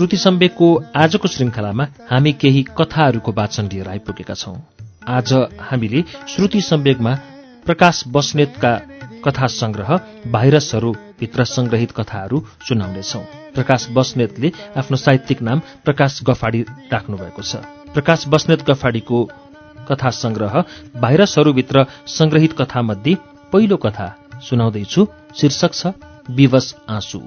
श्रुति सम्वेकको आजको श्रृङ्खलामा हामी केही कथाहरूको वाचन लिएर आइपुगेका छौं। आज हामीले श्रुति सम्वेकमा प्रकाश बस्नेतका कथा संग्रह भाइरसहरूभित्र संग्रहित कथाहरू सुनाउनेछौ। प्रकाश बस्नेतले आफ्नो साहित्यिक नाम प्रकाश गफाडी राख्नुभएको छ। प्रकाश बस्नेत गफाडीको कथा संग्रह भाइरसहरूभित्र संग्रहित कथामध्ये पहिलो कथा सुनाउँदैछु। शीर्षक छ विवश आँसु।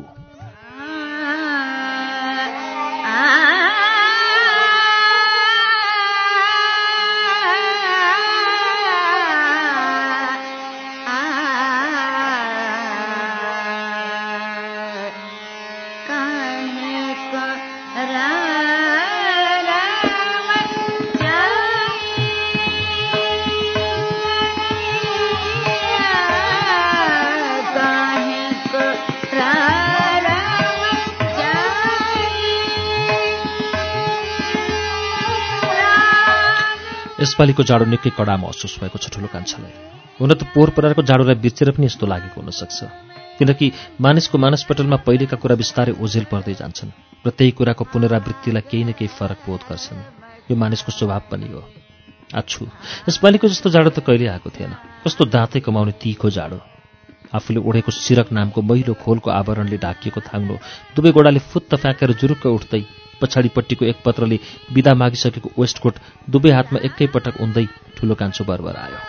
यसपालिको जाडो निकै कडा महसुस भएको छ ठुलो कान्छालाई। हुन त पोहोर परारको जाडोलाई बिर्सेर पनि यस्तो लागेको हुनसक्छ। किनकि मानिसको मानसपटलमा पहिलेका कुरा बिस्तारै ओझेल पर्दै जान्छन्। र त्यही कुराको पुनरावृत्तिलाई केही न केही फरक बोध गर्छन्। यो मानिसको स्वभाव पनि हो। आछु यसपालिको जस्तो जाडो त कहिले आएको थिएन। कस्तो दाँतै कमाउने तिखो जाडो। आफूले ओढेको सिरक नामको महिलो खोलको आवरणले ढाकिएको थाङ्नो दुवै गोडाले फुत्त फ्याँकेर जुरुक्क उठ्दै पछाडिपट्टिको एक पत्रले विदा मागिसकेको वेस्टकोट दुवै हातमा एकैपटक उन्दै ठुलो कान्छो बर्बर आयो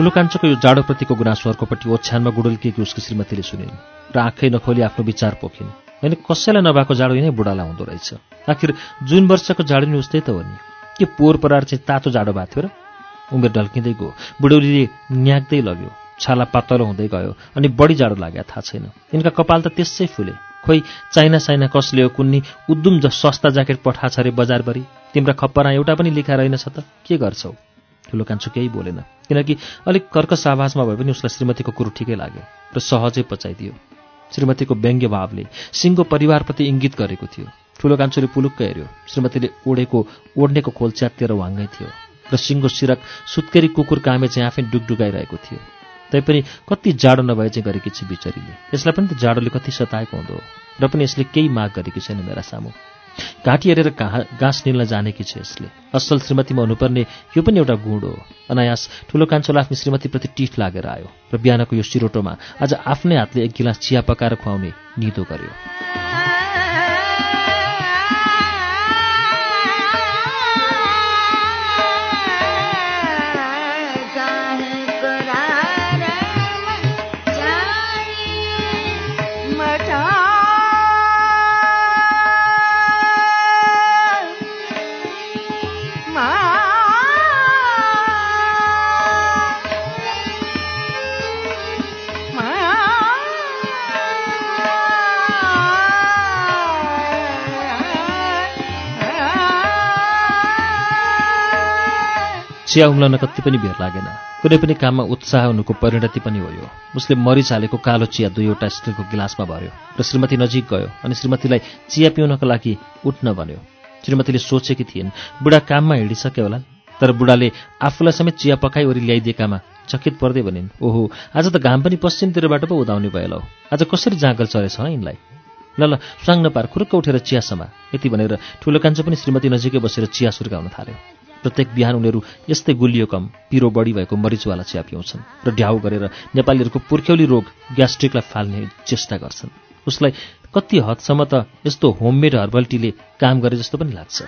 ठुलो कान्छोको यो जाडोप्रतिको गुनासो अर्कोपट्टि ओछ्यानमा गुडल्किएको उसको श्रीमतीले सुनिन्। र आँखै नखोली आफ्नो विचार पोखिन्। होइन कसैलाई नभएको जाडो नै बुढालाई हुँदो रहेछ। आखिर जुन वर्षको जाडो नि उस्तै त हो नि। के पोहोर परार चाहिँ तातो जाडो भएको थियो र? उमेर ढल्किँदै गयो। बुढौलीले न्याक्दै लग्यो। छाला पातलो हुँदै गयो अनि बढी जाडो लाग्यो थाहा छैन। यिनका कपाल त त्यसै फुले। खोइ चाइना साइना कसले हो कुन्नी? उद्दुम सस्ता ज्याकेट पठाछ अरे बजारभरि। तिम्रा खप्परा एउटा पनि लेखा रहेनछ त। के गर्छौ? ठुलो कान्छो केही बोलेन। किनकि अलिक कर्कश आवाजमा भए पनि उसलाई श्रीमतीको कुरो ठिकै लाग्यो र सहजै पचाइदियो। श्रीमतीको व्यङ्ग्य भावले सिंहको परिवारप्रति इङ्गित गरेको थियो। ठुलो कान्छोले पुलुक्क हेऱ्यो। श्रीमतीले ओढेको ओढ्नेको खोल च्यातेर वाङ्गै थियो र सिंहको सिरक सुत्केरी कुकुर कामे चाहिँ आफै डुगडुगाइरहेको थियो। तैपनि कति जाडो नभए चाहिँ गरेकी छ बिचरीले यसलाई पनि त जाडोले कति सताएको हुँदो र पनि यसले केही माग गरेकी छैन मेरा सामु। घाँटी हेरेर गाँस निल्न जानेकी छ यसले? असल श्रीमतीमा हुनुपर्ने यो पनि एउटा गुण हो। अनायास ठुलो कान्छोलाई आफ्नो श्रीमतीप्रति टिठ लागेर आयो र बिहानको यो सिरोटोमा आज आफ्नै हातले एक गिलास चिया पकाएर खुवाउने निदो गर्यो। चिया उम्लन कति पनि भेर लागेन। कुनै पनि काममा उत्साह हुनुको परिणति पनि हो यो। उसले मरिच हालेको कालो चिया दुईवटा स्टिलको गिलासमा भर्यो र श्रीमती नजिक गयो अनि श्रीमतीलाई चिया पिउनको लागि उठ्न भन्यो। श्रीमतीले सोचेकी थिइन् बुढा काममा हिँडिसक्यो होला। तर बुढाले आफूलाई समेत चिया पकाइवरी ल्याइदिएकामा चकित पर्दै भनिन् ओहो आज त घाम पनि पश्चिमतिरबाट पो उदाउने भयो ल आज कसरी जाँगल चरेछ यिनलाई? ल ल स्वाङ नपार खुरुक्क उठेर चिया समा यति भनेर ठुलो कान्छो पनि श्रीमती नजिकै बसेर चिया सुर्गाउन थाल्यो। प्रत्येक बिहान उनीहरू यस्तै गुलियो कम पिरो बढी भएको मरिचवाला चिया पिउँछन् र ढ्याउ गरेर नेपालीहरूको पुर्ख्यौली रोग ग्यास्ट्रिकलाई फाल्ने चेष्टा गर्छन्। उसलाई कति हदसम्म त यस्तो होममेड हर्बल टीले काम गरे जस्तो पनि लाग्छ।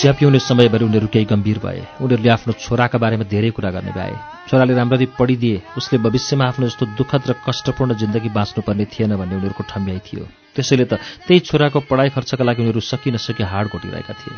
चिया पिउने समयभरि उनीहरू केही गम्भीर भए। उनीहरूले आफ्नो छोराका बारेमा धेरै कुरा गर्ने भए। छोराले राम्ररी पढिदिए। उसले भविष्यमा आफ्नो जस्तो दुःखद र कष्टपूर्ण जिन्दगी बाँच्नुपर्ने थिएन भन्ने उनीहरूको ठम्याइ थियो। त्यसैले त त्यही छोराको पढाइ खर्चका लागि उनीहरू सकि नसकी हाड घोटिरहेका थिए।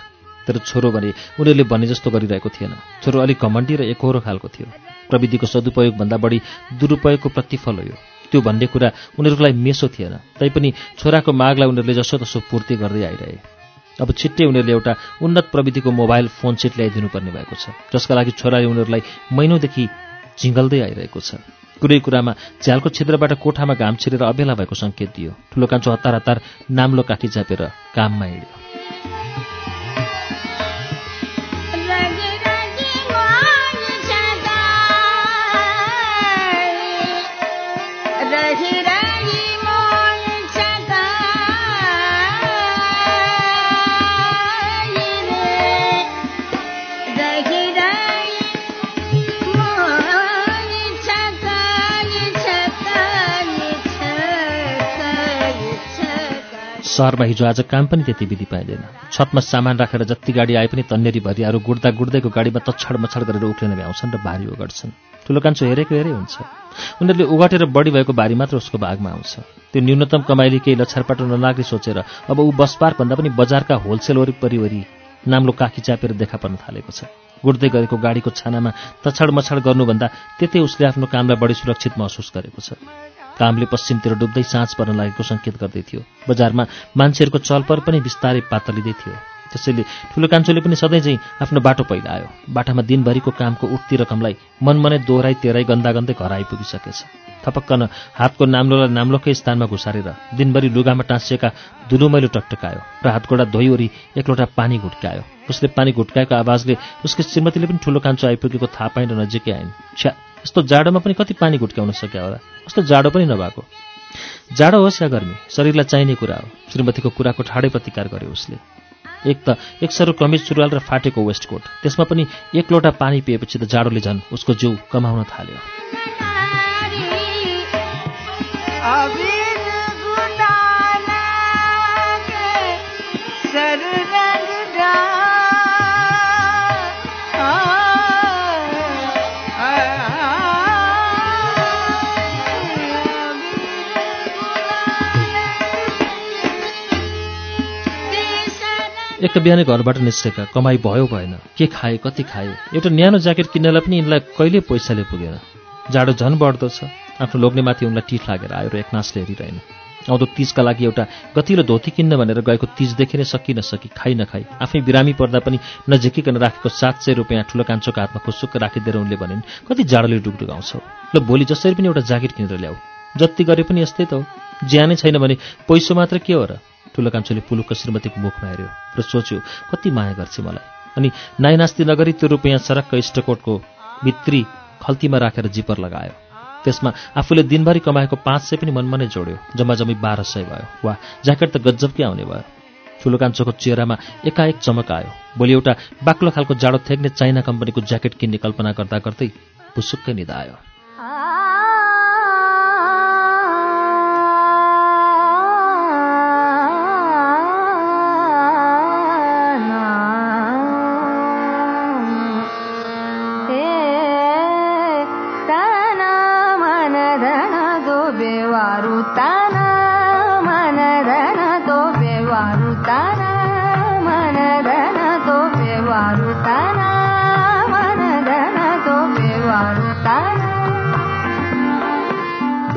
तर छोरो भने उनीहरूले भने जस्तो गरिरहेको थिएन। छोरो अलिक घमण्डी र एकहोरो खालको थियो। प्रविधिको सदुपयोगभन्दा बढी दुरुपयोगको प्रतिफल हो त्यो भन्ने कुरा उनीहरूको लागि मेसो थिएन। तैपनि छोराको मागलाई उनीहरूले जसोतसो पूर्ति गर्दै आइरहे। अब छिट्टै उनीहरूले एउटा उन्नत प्रविधिको मोबाइल फोन सेट ल्याइदिनुपर्ने भएको छ जसका लागि छोराले उनीहरूलाई महिनौदेखि झिङ्गल्दै आइरहेको छ। कुनै कुरामा झ्यालको छिद्रबाट कोठामा घाम छिरेर अबेला भएको सङ्केत दियो। ठुलो कान्छो हतार हतार नाम्लो काठी चापेर काममा हिँड्यो। सहरमा हिजो आज काम पनि त्यति विधि पाइँदैन। छतमा सामान राखेर जति गाडी आए पनि तन्नेरी भरियाहरू गुड्दा गुड्दैको गाडीमा तछड मछड गरेर उक्लिन भ्याउँछन् र भारी ओगट्छन्। ठुलो कान्छो हेरेको हेरे हुन्छ। उनीहरूले उगाटेर बढी भएको भारी मात्र उसको भागमा आउँछ। त्यो न्यूनतम कमाइले केही लछारपाटो नलाग्ने सोचेर अब ऊ बसपार्कभन्दा पनि बजारका होलसेल वरिपरि वरि नाम्लो काखी चापेर देखा पर्न थालेको छ। गुड्दै गरेको गाडीको छानामा तछड मछड गर्नुभन्दा त्यतै उसले आफ्नो कामलाई बढी सुरक्षित महसुस गरेको छ। कामले पश्चिमतिर डुब्दै साँझ पर्न लागेको सङ्केत गर्दै थियो। बजारमा मान्छेहरूको चलपर पनि बिस्तारै पातलिँदै थियो। त्यसैले ठुलो कान्छोले पनि सधैँ चाहिँ आफ्नो बाटो पहिला आयो बाटामा दिनभरिको कामको उठ्ती रकमलाई मनमनै दोहोऱ्याइ तेह्राइ गन्दा गन्दै घर आइपुगिसकेछ। थपक्कन हातको नाम्लोलाई नाम्लोकै स्थानमा घुसारेर दिनभरि लुगामा टाँसिएका दुलुमैलो टकटकायो र हातगोडा धोइवरी एकलोटा पानी घुट्कायो। उसले पानी घुट्काएको आवाजले उसको श्रीमतीले पनि ठुलो कान्छो आइपुगेको थाहा पाइन नजिकै आइन्। छ्या यस्तो जाडोमा पनि कति पानी घुट्क्याउन सक्यो होला? कस्तो जाडो पनि नभएको। जाडो होस् या गर्मी शरीरलाई चाहिने कुरा हो। श्रीमतीको कुराको ठाडै प्रतिकार गर्यो उसले। एक त एक सरो कमिज सुरुवाल र फाटेको वेस्टकोट त्यसमा पनि एक लोटा पानी पिएपछि त जाडोले झन् उसको जिउ कमाउन थाल्यो। एक बिहानै घरबाट निस्केका कमाई भयो भएन के खाए कति खाए एउटा न्यानो ज्याकेट किन्नलाई पनि यिनलाई कहिले पैसाले पुगेन? जाडो झन् बढ्दो छ। आफ्नो लोग्नेमाथि उनलाई टिठ लागेर आयो र एकनासले हेरिरहेन। आउँदो तिजका लागि एउटा गतिलो धोती किन्न भनेर गएको तिजदेखि नै सकि नसकी खाइ नखाई आफै बिरामी पर्दा पनि नझिकिकन राखेको सात सय रुपियाँ ठुलो कान्छोको हातमा खुसुक्क राखिदिएर उनले भनिन् कति जाडोले डुगडुगाउँछौ? ल भोलि जसरी पनि एउटा ज्याकेट किनेर ल्याऊ। जति गरे पनि यस्तै त हो। ज्यानै छैन भने पैसो मात्र के हो र? ठुलो कान्छोले पुलुकको श्रीमतीको मुखमा हेऱ्यो र सोच्यो कति माया गर्छ मलाई। अनि नाइनास्ती नगरी त्यो रुपियाँ सरक्क इष्टकोटको भित्री खल्तीमा राखेर जिपर लगायो। त्यसमा आफूले दिनभरि कमाएको पाँच सय पनि मनमा नै जोड्यो। जम्मा जम्मी बाह्र सय भयो। वा ज्याकेट त गजबकै आउने भयो? ठुलो कान्छोको चेहरामा एकाएक चमक आयो। भोलि एउटा बाक्लो खालको जाडो थेग्ने चाइना कम्पनीको ज्याकेट किन्ने कल्पना गर्दा गर्दै पुसुक्कै निधायो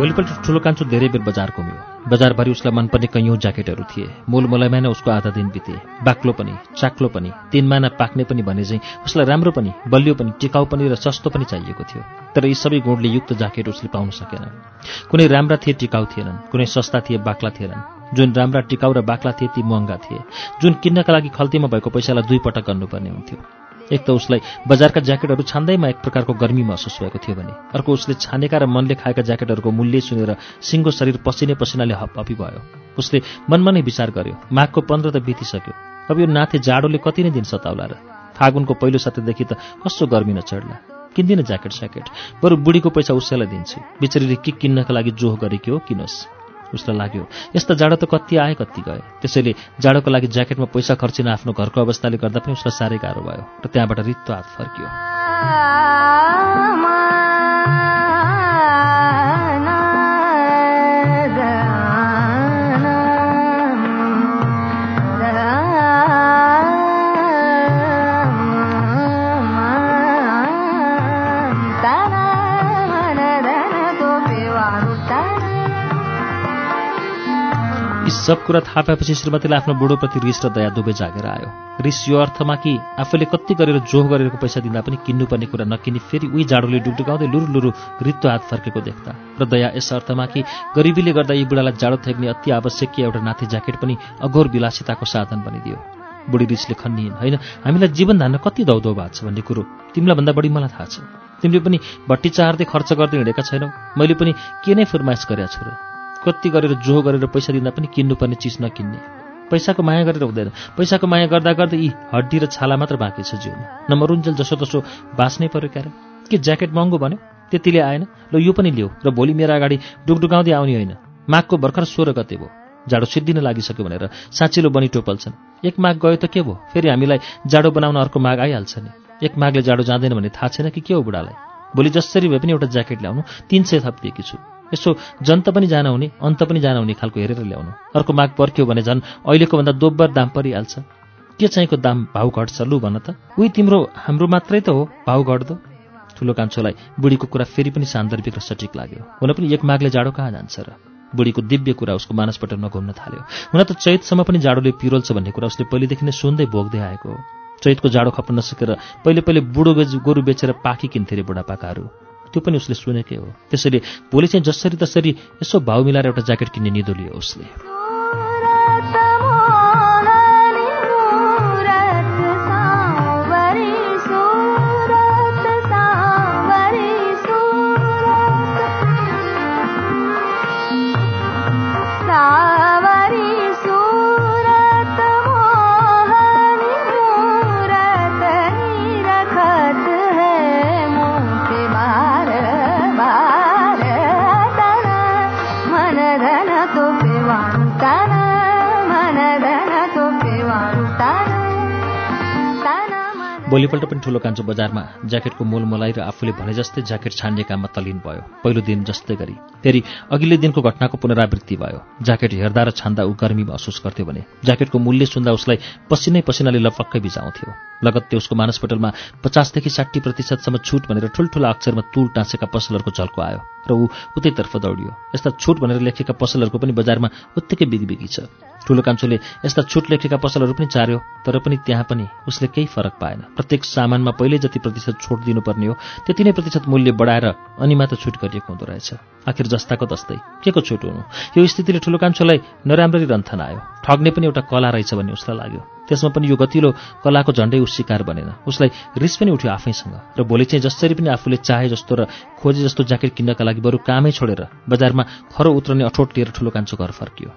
भोलिपल्ट ठुलो कान्छो धेरै बेर बजार घुम्यो। बजारभरि उसलाई मनपर्ने कैयौँ ज्याकेटहरू थिए। मूल मोलैमा नै उसको आधा दिन बिते। बाक्लो पनि चाक्लो पनि तिन महिना पाक्ने पनि भने चाहिँ उसलाई राम्रो पनि बलियो पनि टिकाउ पनि र सस्तो पनि चाहिएको थियो। तर यी सबै गुणले युक्त ज्याकेट उसले पाउन सकेन। कुनै राम्रा थिए टिकाउ थिएनन् कुनै सस्ता थिए बाक्ला थिएनन्। जुन राम्रा टिकाउ र बाक्ला थिए ती महँगा थिए। जुन किन्नका लागि खल्तीमा भएको पैसालाई दुई पटक गर्नुपर्ने हुन्थ्यो। एक त उसलाई बजारका ज्याकेटहरू छान्दैमा एक प्रकारको गर्मी महसुस भएको थियो भने अर्को उसले छानेका र मनले खाएका ज्याकेटहरूको मूल्य सुनेर सिङ्गो शरीर पसिने पसिनाले हपहपी भयो। उसले मनमा नै विचार गर्यो माघको पन्ध्र त बितिसक्यो। अब यो नाथे जाडोले कति नै दिन सताउला र? फागुनको पहिलो साथीदेखि त कस्तो गर्मी नचढ्ला किन्दिनँ ज्याकेट स्याकेट। बरु बुढीको पैसा उसैलाई दिन्छु। बिचरीले के किन्नका लागि जोह गरेकी हो किनोस्। उसलाई लाग्यो। यस्ता जाडो त कति आए कति गए। त्यसैले जाडोको लागि ज्याकेटमा पैसा खर्चिन आफ्नो घरको अवस्थाले गर्दा पनि उसलाई साह्रै गाह्रो भयो र त्यहाँबाट रित्तो हात फर्कियो। सब कुरा थाहा पाएपछि श्रीमतीले आफ्नो बुढोप्रति रिस र दया दुवै जागेर आयो। रिस यो अर्थमा कि आफूले कति गरेर जोह गरेको पैसा दिँदा पनि किन्नुपर्ने कुरा नकिनी फेरि उही जाडोले डुकडुकाउँदै लुरु लुरु रित्तो हात फर्केको देख्दा। र दया यस अर्थमा कि गरिबीले गर्दा यी बुढालाई जाडो थेक्ने अति आवश्यक एउटा नाथे ज्याकेट पनि अघोर विलासिताको साधन बनिदियो। बुढी रिसले खन्निन् होइन हामीलाई जीवन धान्न कति दौदौ भएको छ भन्ने कुरो। तिमीलाई भन्दा बढी मलाई थाहा छ। तिमीले पनि भट्टी चार्दै खर्च गर्दै हिँडेका छैनौ। मैले पनि के नै फुर्माइस गरेका छु र कति गरेर जोह गरेर पैसा दिँदा पनि किन्नुपर्ने चिज नकिन्ने। पैसाको माया गरेर हुँदैन। पैसाको माया गर्दा गर्दै यी हड्डी र छाला मात्र बाँकी छ जिउमा नमरुन्जेल जसो तसो बाँच्नै पऱ्यो क्यारे? के ज्याकेट महँगो भन्यो? त्यतिले आएन। ल यो पनि लियो र भोलि मेरो अगाडि डुकडुकाउँदै आउने होइन। माघको भर्खर सोह्र गते भयो। जाडो सिद्धिन लागिसक्यो भनेर साँचिलो बनी टोपल्छन् एक माघ गयो त के भयो? फेरि हामीलाई जाडो बनाउन अर्को माघ आइहाल्छ नि। एक माघले जाडो जाँदैन भने थाहा छैन कि के हो बुढालाई? भोलि जसरी भए पनि एउटा ज्याकेट ल्याउनु तिन सय थपिदिएकी छु। यसो जन्त पनि जान हुने अन्त पनि जान हुने खालको हेरेर ल्याउनु। अर्को माग पर्क्यो भने झन् अहिलेको भन्दा दोब्बर दाम परिहाल्छ। के चाहिँको दाम भाउ घट्छ लु भन त। उही तिम्रो हाम्रो मात्रै त हो भाउ घट्दो। ठुलो कान्छोलाई बुढीको कुरा फेरि पनि सान्दर्भिक र सटिक लाग्यो। हुन पनि एक मागले जाडो कहाँ जान्छ र? बुढीको दिव्य कुरा उसको मानसपटलमा घुम्न थाल्यो। हुन त चैतसम्म पनि जाडोले पिरोल्छ भन्ने कुरा उसले पहिलेदेखि नै सुन्दै भोग्दै आएको हो। चैतको जाडो खप्न नसकेर पहिले पहिले बुढो गोरु बेचेर पाखी किन्थे अरे बुढापाकाहरू। त्यो पनि उसले सुनेकै हो। त्यसैले भोलि चाहिँ जसरी तसरी यसो भाउ मिलाएर एउटा ज्याकेट किन्ने निदो लियो उसले। भोलिपल्ट पनि ठुलो कान्छो बजारमा ज्याकेटको मोल मोलाइ र आफूले भने जस्तै ज्याकेट छान्ने काममा तलिन भयो। पहिलो दिन जस्तै गरी। फेरि अघिल्लो दिनको घटनाको पुनरावृत्ति भयो। ज्याकेट हेर्दा र छान्दा ऊ गर्मी महसुस गर्थ्यो भने ज्याकेटको मूल्य सुन्दा उसलाई पसिनै पसिनाले लपक्कै बिजाउँथ्यो लगत्तै उसको मानसपटलमा पचासदेखि साठी प्रतिशतसम्म छुट भनेर ठुल्ठुला अक्षरमा तुल टाँसेका पसलहरूको झल्को आयो र ऊ उतैतर्फ दौडियो। यस्ता छुट भनेर लेखेका पसलहरूको पनि बजारमा उत्तिकै बिगबिगी छ। ठुलो कान्छोले यस्ता छुट लेखेका पसलहरू पनि चार्यो तर पनि त्यहाँ पनि उसले केही फरक पाएन। प्रत्येक सामानमा पहिल्यै जति प्रतिशत छुट दिनुपर्ने हो त्यति नै प्रतिशत मूल्य बढाएर अनि मात्र छुट गरिएको हुँदो रहेछ। आखिर जस्ताको तस्तै के को छुट हुनु? यो स्थितिले ठुलो कान्छोलाई नराम्ररी रन्थन आयो। ठग्ने पनि एउटा कला रहेछ भन्ने उसलाई लाग्यो। त्यसमा पनि यो गतिलो कलाको झन्डै उस शिकार बनेन। उसलाई रिस पनि उठ्यो आफैसँग र भोलि चाहिँ जसरी पनि आफूले चाहे जस्तो र खोजे जस्तो ज्याकेट किन्नका लागि बरु कामै छोडेर बजारमा खरो उत्रने अठोट लिएर ठुलो कान्छो घर फर्कियो।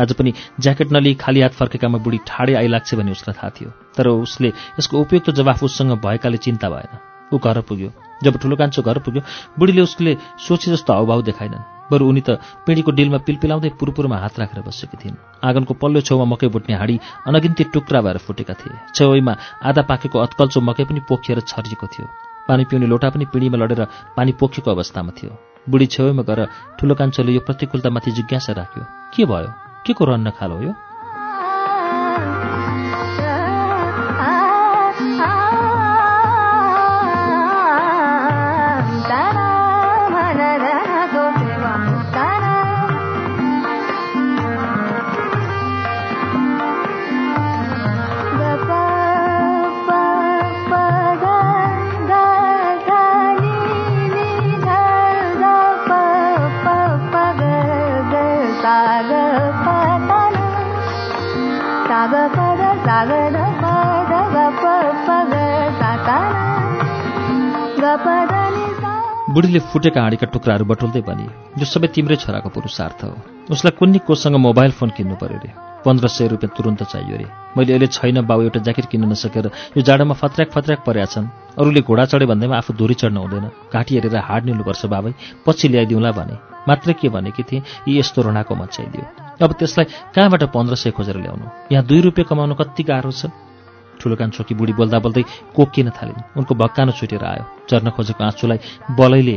आज पनि ज्याकेट नलिई खाली हात फर्केकामा बुढी ठाडे आइलाग्छ भन्ने उसलाई थाहा थियो। तर उसले यसको उपयुक्त जवाफ उससँग भएकाले चिन्ता भएन। ऊ घर पुग्यो। जब ठुलो कान्छो घर पुग्यो बुढीले उसले सोचे जस्तो हाउभाउ देखाएनन्। बरु उनी त पिँढीको डिलमा पिलपिलाउँदै पुरपुरमा हात राखेर बसेकी थिइन्। आँगनको पल्लो छेउमा मकै बुट्ने हाँडी अनगिन्ती टुक्रा भएर फुटेका थिए। छेउमा आधा पाकेको अत्कल्चो मकै पनि पोखिएर छरिएको थियो। पानी पिउने लोटा पनि पिँढीमा लडेर पानी पोखेको अवस्थामा थियो। बुढी छेउमा गएर ठुलो कान्छोले यो प्रतिकूलतामाथि जिज्ञासा राख्यो। के भयो? के को रन्न खालो यो? फुटेका हाँडीका टुक्राहरू बटुल्दै भने यो सबै तिम्रै छोराको पुरुषार्थ हो। उसलाई कुन्नी कोसँग मोबाइल फोन किन्नु पर्यो रे। पन्ध्र सय रुपियाँ तुरन्त चाहियो रे। मैले अहिले छैन बाउ एउटा ज्याकेट किन्न नसकेर यो जाडोमा फत्र्याक फत्र्याक परेका छन्। अरूले घोडा चढे भन्दैमा आफू धुरी चढ्न हुँदैन। घाँटी हेरेर हाड निल्नुपर्छ बाबै। पछि ल्याइदिउँला भने। मात्रै के भनेकी थिएँ यी यस्तो रोणाको मचाइदियो। अब त्यसलाई कहाँबाट पन्ध्र सय खोजेर ल्याउनु? यहाँ दुई रुपियाँ कमाउनु कति गाह्रो छ? ठुलो कान्छोकी बुढी बोल्दा बोल्दै कोकिन थालिन्। उनको भक्कानो छुटेर आयो। चर्न खोजेको आँसुलाई बलैले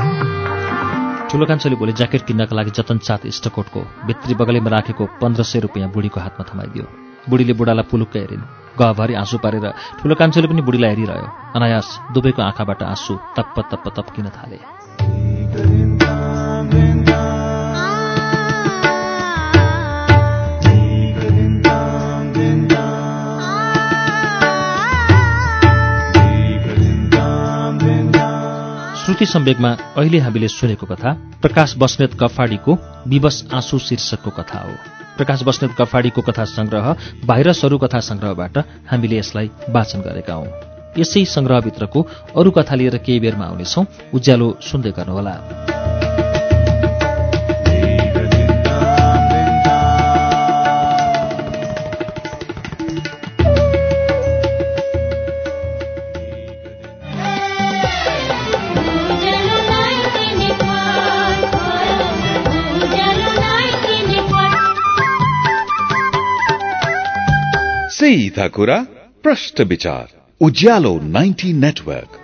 ठुलो कान्छोले भोलि ज्याकेट किन्नका लागि जतन चात इष्टकोटको भित्री बगलीमा राखेको पन्ध्र सय रुपियाँ बुढीको हातमा थमाइदियो। बुढीले बुढालाई पुलुक्क हेरिन्। गहभरि आँसु पारेर ठुलो कान्छोले पनि बुढीलाई हेरिरह्यो। अनायास दुवैको आँखाबाट आँसु तप्प तप्प तप्किन थाले। श्रुति सम्वेकमा अहिले हामीले सुनेको कथा प्रकाश बस्नेत गफाडीको विवश आँसु शीर्षकको कथा हो। प्रकाश बस्नेत गफाडीको कथा संग्रह भाइरसहरू कथा संग्रहबाट हामीले यसलाई वाचन गरेका हौं। यसै संग्रहभित्रको अरू कथा लिएर केही बेरमा आउनेछौ। उज्यालो सुन्दै गर्नुहोला। सीधा कुरा प्रश्न विचार उज्यालो 90 नेटवर्क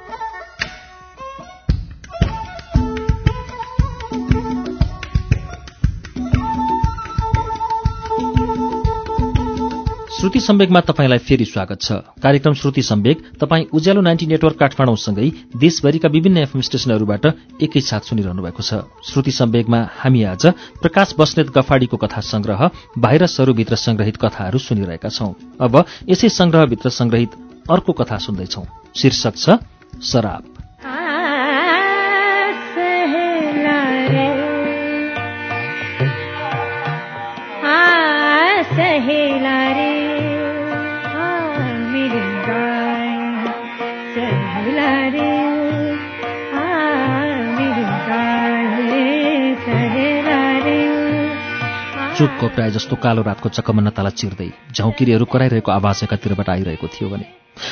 श्रुति सम्वेकमा तपाईँलाई फेरि स्वागत छ। कार्यक्रम श्रुति सम्वेक तपाईँ उज्यालो नाइन्टी नेटवर्क काठमाडौँसँगै देशभरिका विभिन्न एफएम स्टेशनहरूबाट एकैसाथ सुनिरहनु भएको छ। श्रुति सम्वेकमा हामी आज प्रकाश बस्नेत गफाडीको कथा संग्रह भाइरसहरूभित्र संग्रहित कथाहरू सुनिरहेका छौं। अब यसै संग्रहभित्र संग्रहित अर्को कथा सुन्दैछौ। शीर्षक छ शराब। चुपको प्राय जस्तो कालो रातको चकमन्नतालाई चिर्दै झाउकिरीहरू कराइरहेको आवाज एकातिरबाट आइरहेको थियो भने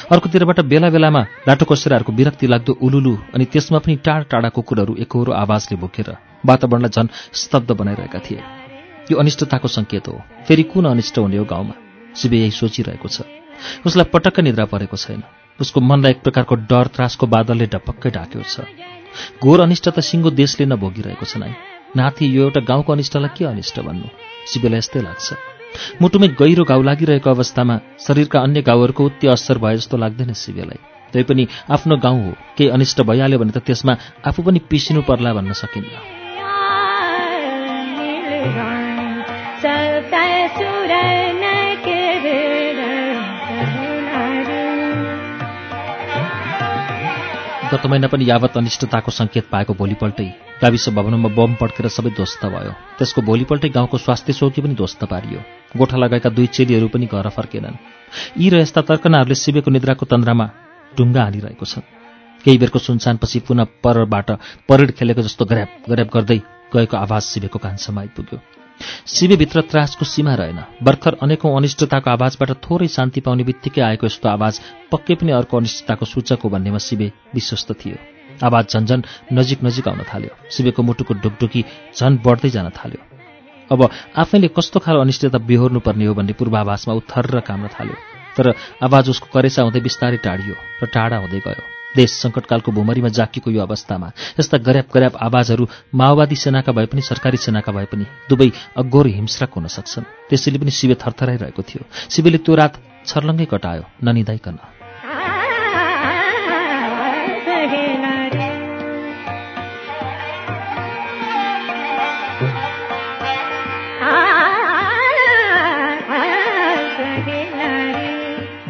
अर्कोतिरबाट बेला बेलामा लाटो कसेराहरूको विरक्ति लाग्दो उलुलु अनि त्यसमा पनि टाढा टाढा कुकुरहरू एकहोरो आवाजले भोकेर वातावरणलाई झन् स्तब्ध बनाइरहेका थिए। यो अनिष्टताको सङ्केत हो। फेरि कुन अनिष्ट हुने हो गाउँमा? शिवे यही सोचिरहेको छ। उसलाई पटक्क निद्रा परेको छैन। उसको मनलाई एक प्रकारको डर त्रासको बादलले ढपक्कै ढाकेको छ। घोर अनिष्ट त सिङ्गो देशले नभोगिरहेको छ नै नाथी यो एउटा गाउँको अनिष्टलाई के अनिष्ट भन्नु? शिवलाई यस्तै लाग्छ। मुटुमै गहिरो घाउ लागिरहेको अवस्थामा शरीरका अन्य घाउहरूको उत्य असर भए जस्तो लाग्दैन शिवलाई तैपनि आफ्नो गाउँ हो केही अनिष्ट भइहाल्यो भने त त्यसमा आफू पनि पिसिनु पर्ला भन्न सकिन्न। गत महिना पनि यावत अनिष्टताको सङ्केत पाएको भोलिपल्टै गाविस भवनमा बम पड्केर सबै ध्वस्त भयो। त्यसको भोलिपल्टै गाउँको स्वास्थ्य चौकी पनि ध्वस्त पारियो। गोठा लगाएका दुई चेलीहरू पनि घर फर्केनन्। यी र यस्ता तर्कनाहरूले शिवेको निद्राको तन्द्रामा ढुङ्गा हानिरहेको छ केही बेरको सुनसानपछि पुनः परबाट परेड खेलेको जस्तो ग्र्याप ग्र्याप गर्दै गएको आवाज शिवेको कान्छमा आइपुग्यो शिवेभित्र त्रासको सीमा रहेन। भर्खर अनेकौं अनिष्टताको आवाजबाट थोरै शान्ति पाउने बित्तिकै आएको यस्तो आवाज पक्कै पनि अर्को अनिष्टताको सूचक हो भन्नेमा शिवे विश्वस्त थियो। आवाज झन्झन नजिक नजिक आउन थाल्यो। शिवेको मुटुको ढुकढुकी झन बढ्दै जान थाल्यो। अब आफैले कस्तो खालो अनिष्टता बिहोर्नु पर्ने हो भन्ने पूर्वाभासमा ऊ थर्र काम्न थाल्यो। तर आवाज उसको करेसा हुँदै बिस्तारै टाढियो र टाढा हुँदै गयो। देश सङ्कटकालको भुमरीमा जाकिएको यो अवस्थामा यस्ता गर्याप गर्याप आवाजहरू माओवादी सेनाका भए पनि सरकारी सेनाका भए पनि दुवै अघोर हिंस्रक हुन सक्छन्। त्यसैले पनि शिवे थरथराइरहेको थियो। शिवेले त्यो रात छर्लङ्गै कटायो ननिदाइकन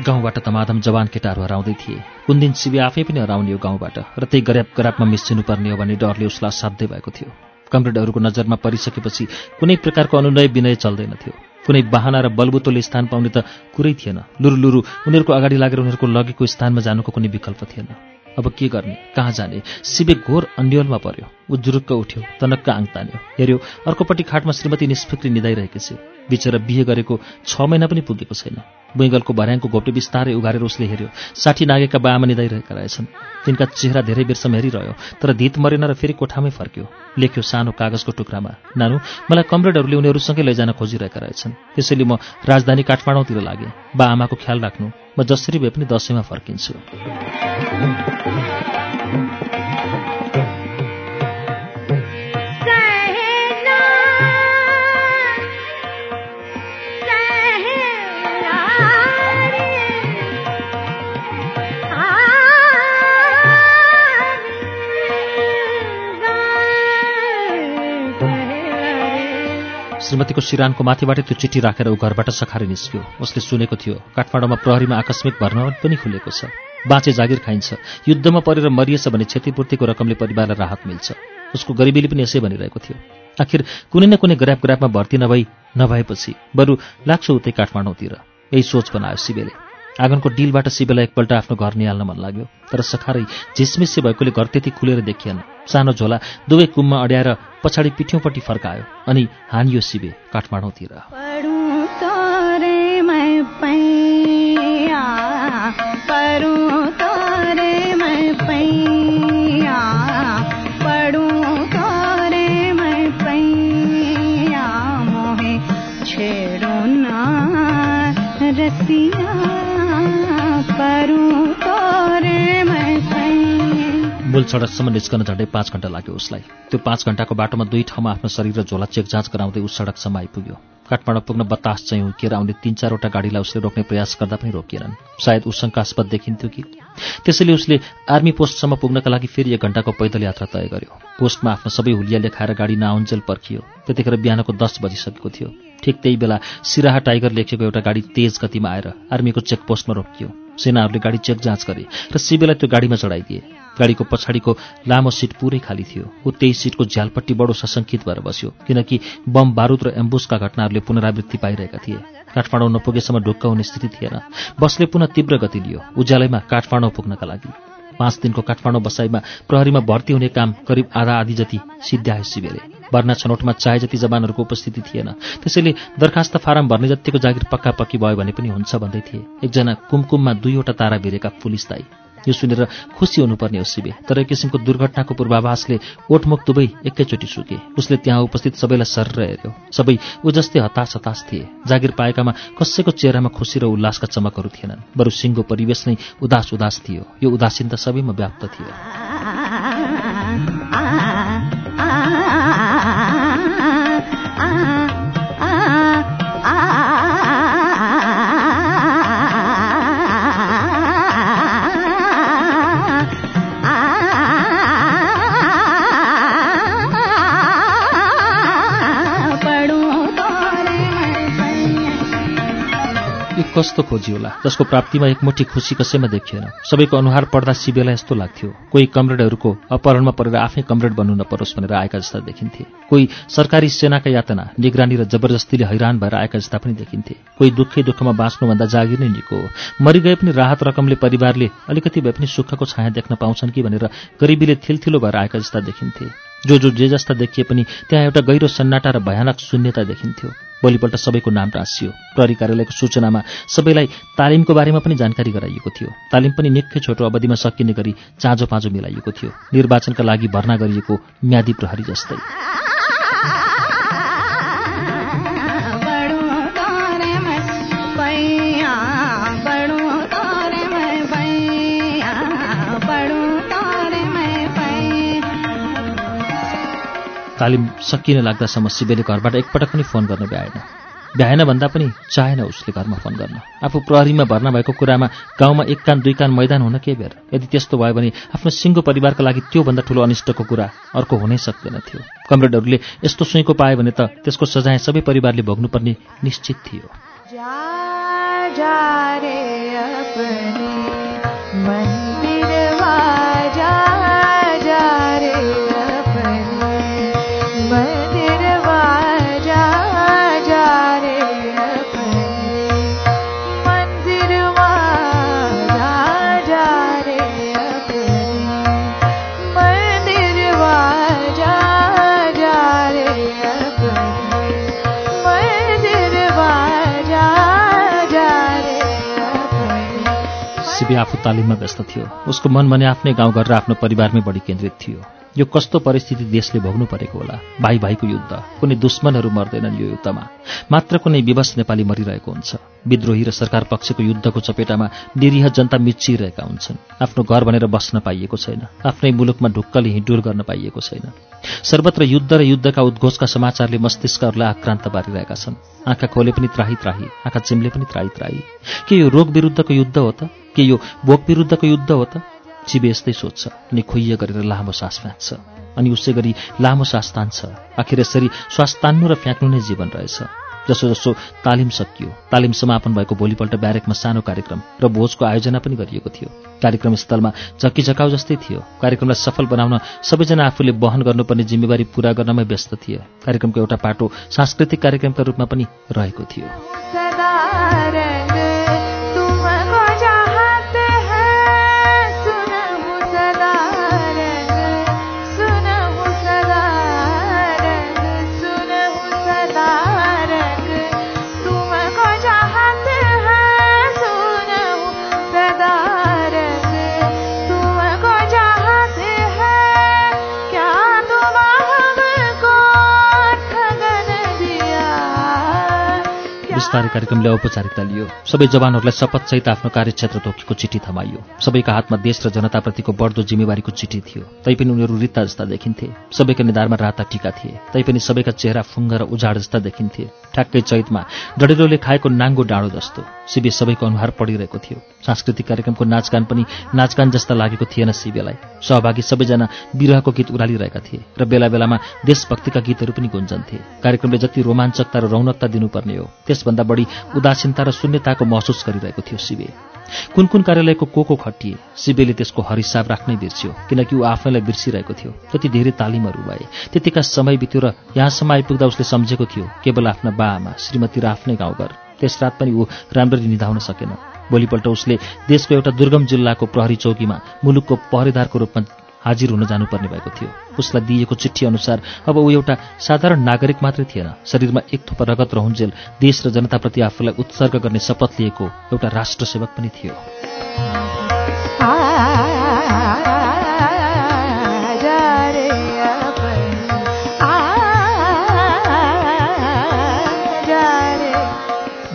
गाउँबाट तमाधम जवान केटाहरू हराउँदै थिए। कुन दिन शिवी आफै पनि हराउने हो गाउँबाट र त्यही गराप गरापमा मिसिनुपर्ने हो भन्ने डरले उसलाई असाध्यै भएको थियो। कमरेडहरूको नजरमा परिसकेपछि कुनै प्रकारको अनुनय विनय चल्दैनथ्यो कुनै बाहना र बलबुतोले स्थान पाउने त कुरै थिएन। लुरु लुरु उनीहरूको अगाडि लागेर उनीहरूको लगेको स्थानमा जानुको कुनै विकल्प थिएन। अब के गर्ने? कहाँ जाने? शिवे घोर अन्यलमा पर्यो। ऊ जुरुक्क उठ्यो तनक्क आङ तान्यो। हेऱ्यो अर्कोपट्टि खाटमा श्रीमती निष्फिक्री निदाइरहेकी छ। बिचरा बिहे गरेको छ महिना पनि पुगेको छैन। बुइगलको भर्याङको घोप्टे बिस्तारै उघारेर उसले हेऱ्यो साठी नागेका बाआमा निदाइरहेका रहेछन्। तिनका चेहरा धेरै बेरसम्म हेरिरह्यो तर धित मरेन र फेरि कोठामै फर्क्यो। लेख्यो सानो कागजको टुक्रामा नानु मलाई कमरेडहरूले उनीहरूसँगै लैजान खोजिरहेका रहेछन्। त्यसैले म राजधानी काठमाडौँतिर लागेँ। बा आमाको ख्याल राख्नु म जसरी भए पनि दसैँमा फर्किन्छु। श्रीमतीको सिरानको माथिबाटै त्यो चिठी राखेर ऊ घरबाट सखारी निस्क्यो। उसले सुनेको थियो काठमाडौँमा प्रहरीमा आकस्मिक भर्ना पनि खुलेको छ। बाँचे जागिर खाइन्छ। युद्धमा परेर मरिएछ भने क्षतिपूर्तिको रकमले परिवारलाई राहत मिल्छ। उसको गरिबीले पनि यसै भनिरहेको थियो। आखिर कुनै न कुनै ग्राप ग्रापमा भर्ती नभई नभएपछि बरु लाग्छ उतै काठमाडौँतिर। यही सोच बनायो शिवेले। आँगनको डिलबाट शिवेलाई एकपल्ट आफ्नो घर निहाल्न मन लाग्यो। तर सखारै झिसमिसे भएकोले घर त्यति खुलेर देखिएन। सानो झोला दुवै कुममा अड्याएर पछाडि पिठ्यौँपट्टि फर्कायो। अनि हानियो शिवे काठमाडौँतिर। सडकसम्म निस्कन झन्डै पाँच घण्टा लाग्यो उसलाई। त्यो पाँच घण्टाको बाटोमा दुई ठाउँमा आफ्नो शरीर र झोला चेक जाँच गराउँदै उस सडकसम्म आइपुग्यो। काठमाडौँ पुग्न बतास चाहिँ हुर्किएर आउने तीन चारवटा गाडीलाई उसले रोक्ने प्रयास गर्दा पनि रोकिएनन्। सायद ऊ शङ्कास्पद देखिन्थ्यो कि। त्यसैले उसले आर्मी पोस्टसम्म पुग्नका लागि फेरि एक घण्टाको पैदल यात्रा तय गर्यो। पोस्टमा आफ्नो सबै हुलिया लेखाएर गाडी नाउन्जेल पर्खियो। त्यतिखेर बिहानको दस बजिसकेको थियो। ठिक त्यही बेला सिराहा टाइगर लेखेको एउटा गाडी तेज गतिमा आएर आर्मीको चेकपोस्टमा रोकियो। सेनाहरूले गाडी चेक जाँच गरे र शिवेलाई त्यो गाडीमा चढाइदिए। गाडीको पछाडिको लामो सिट पुरै खाली थियो। ऊ त्यही सिटको झ्यालपट्टि बडो सशङ्कित भएर बस्यो किनकि बम बारुद र एम्बुसका घटनाहरूले पुनरावृत्ति पाइरहेका थिए। काठमाडौँ नपुगेसम्म ढुक्क हुने स्थिति थिएन। बसले पुनः तीव्र गति लियो। उज्यालैमा काठमाडौँ पुग्नका लागि। पाँच दिनको काठमाडौँ बसाइमा प्रहरीमा भर्ती हुने काम करिब आधा आधी जति सिद्ध्यायो शिवेले भर्ना छनौटमा चाहे जति जवानहरूको उपस्थिति थिएन। त्यसैले दरखास्त फारम भर्ने जत्तिको जागिर पक्का पक्की भयो भने पनि हुन्छ भन्दै थिए। एकजना कुमकुममा दुईवटा तारा भिरेका पुलिस दाई। यो सुनेर खुसी हुनुपर्ने हो शिवे तर एक किसिमको दुर्घटनाको पूर्वाभासले ओठमुख दुवै एकैचोटि सुके। उसले त्यहाँ उपस्थित सबैलाई सर हेऱ्यो सबै ऊ जस्तै हताश हताश थिए। जागिर पाएकामा कसैको चेहरामा खुसी र उल्लासका चमकहरू थिएनन्। बरु सिङ्गो परिवेश नै उदास उदास थियो। यो उदासीनता सबैमा व्याप्त थियो कस्तो खोजी होला? जसको प्राप्तिमा एकमुठी खुसी कसैमा देखिएन। सबैको अनुहार पढ्दा शिवेलाई यस्तो लाग्थ्यो। कोही कमरेडहरूको अपहरणमा परेर आफै कमरेड बन्नु नपरोस् भनेर आएका जस्ता देखिन्थे। कोही सरकारी सेनाका यातना निगरानी र जबरजस्तीले हैरान भएर आएका जस्ता पनि देखिन्थे। कोही दुःखै दुःखमा बाँच्नुभन्दा जागिर नै निको हो। मरिगए पनि राहत रकमले परिवारले अलिकति भए पनि सुखको छाया देख्न पाउँछन् कि भनेर गरिबीले थिलथिलो भएर आएका जस्ता देखिन्थे। जो जो जे जस्ता देखिए पनि त्यहाँ एउटा गहिरो सन्नाटा र भयानक शून्यता देखिन्थ्यो। भोलिपल्ट सबैको नाम टाँसियो प्रहरी कार्यालयको सूचनामा सबैलाई तालिमको बारेमा पनि जानकारी गराइएको थियो। तालिम पनि निकै छोटो अवधिमा सकिने गरी चाँजो पाँजो मिलाइएको थियो। निर्वाचनका लागि भर्ना गरिएको म्यादी प्रहरी जस्तै। तालिम सकिन लाग्दासम्म शिवेले घरबाट एकपटक पनि फोन गर्न भ्याएन। भ्याएन भन्दा पनि चाहेन उसले घरमा फोन गर्न। आफू प्रहरीमा भर्ना भएको कुरामा गाउँमा एक कान दुई कान मैदान हुन के बेर? यदि त्यस्तो भयो भने आफ्नो सिङ्गो परिवारका लागि त्योभन्दा ठुलो अनिष्टको कुरा अर्को हुनै सक्दैन थियो। कमरेडहरूले यस्तो सुइँको पाए भने त त्यसको सजाय सबै परिवारले भोग्नुपर्ने निश्चित थियो। आफू तालिममा व्यस्त थियो। उसको मन भने आफ्नै गाउँ घर र आफ्नो परिवारमै बढी केन्द्रित थियो। यो कस्तो परिस्थिति देशले भोग्नु परेको होला? भाइ भाइको युद्ध। कुनै दुश्मनहरू मर्दैनन् यो युद्धमा। मात्र कुनै विवश नेपाली मरिरहेको हुन्छ। विद्रोही र सरकार पक्षको युद्धको चपेटामा निरीह जनता मिचिरहेका हुन्छन्। आफ्नो घर भनेर बस्न पाइएको छैन। आफ्नै मुलुकमा ढुक्कले हिँडुल गर्न पाइएको छैन। सर्वत्र युद्ध र युद्धका उद्घोषका समाचारले मस्तिष्कहरूलाई आक्रान्त पारिरहेका छन्। आँखा खोले पनि त्राही त्राही आँखा चिम्ले पनि त्राही त्राही के यो रोग विरुद्धको युद्ध हो त? के यो भोक विरुद्धको युद्ध हो त? चिबे यस्तै सोध्छ अनि खुइय गरेर लामो सास फ्याँक्छ अनि उसै गरी लामो सास तान्छ। आखिर यसरी श्वास तान्नु र फ्याँक्नु नै जीवन रहेछ। जसो जसो तालिम सकियो। तालिम समापन भएको भोलिपल्ट ब्यारेकमा सानो कार्यक्रम र भोजको आयोजना पनि गरिएको थियो। कार्यक्रम स्थलमा झक्कीझकाउ जस्तै थियो। कार्यक्रमलाई सफल बनाउन सबैजना आफूले वहन गर्नुपर्ने जिम्मेवारी पूरा गर्नमै व्यस्त थिए। कार्यक्रमको एउटा पाटो सांस्कृतिक कार्यक्रमका रूपमा पनि रहेको थियो। कार्यक्रमले औपचारिकता लियो। सबै जवानहरूलाई शपथसहित आफ्नो कार्यक्षेत्र तोकेको चिठी थमाइयो। सबैका हातमा देश र जनताप्रतिको बढ्दो जिम्मेवारीको चिठी थियो। तैपनि उनीहरू रित्ता जस्ता देखिन्थे। सबैका निधारमा राता टिका थिए। तैपनि सबैका चेहरा फुङ्ग र उजाड जस्ता देखिन्थे। ठ्याक्कै चैतमा डढेलोले खाएको नाङ्गो डाँडो जस्तो सिबे सबैको अनुहार पडिरहेको थियो। सांस्कृतिक कार्यक्रमको नाचगान पनि नाचगान जस्ता लागेको थिएन सिबेलाई सहभागी सबैजना विरहको गीत उरालिरहेका थिए र बेला बेलामा देशभक्तिका गीतहरू पनि गुन्जन्थे। कार्यक्रमले जति रोमाञ्चकता र रौनकता दिनुपर्ने हो त्यसभन्दा बढी उदासीनता र शून्यताको महसुस गरिरहेको थियो शिवे। कुन कुन कार्यालयको को को खटिए शिवेले त्यसको हरिसाब राख्नै बिर्स्यो किनकि ऊ आफैलाई बिर्सिरहेको थियो। त्यति धेरै तालिमहरू भए। त्यतिका समय बित्यो र यहाँसम्म आइपुग्दा उसले सम्झेको थियो केवल आफ्ना बाआमा श्रीमती र आफ्नै गाउँघर। त्यस रात पनि ऊ राम्ररी निधाउन सकेन। भोलिपल्ट उसले देशको एउटा दुर्गम जिल्लाको प्रहरी चौकीमा मुलुकको पहरेदारको रूपमा हाजिर हुन जानुपर्ने भएको थियो उसलाई दिइएको चिठी अनुसार अब ऊ एउटा साधारण नागरिक मात्रै थिएन शरीरमा एक थोपा रगत रहन्जेल देश र जनताप्रति आफूलाई उत्सर्ग गर्ने शपथ लिएको एउटा राष्ट्रसेवक पनि थियो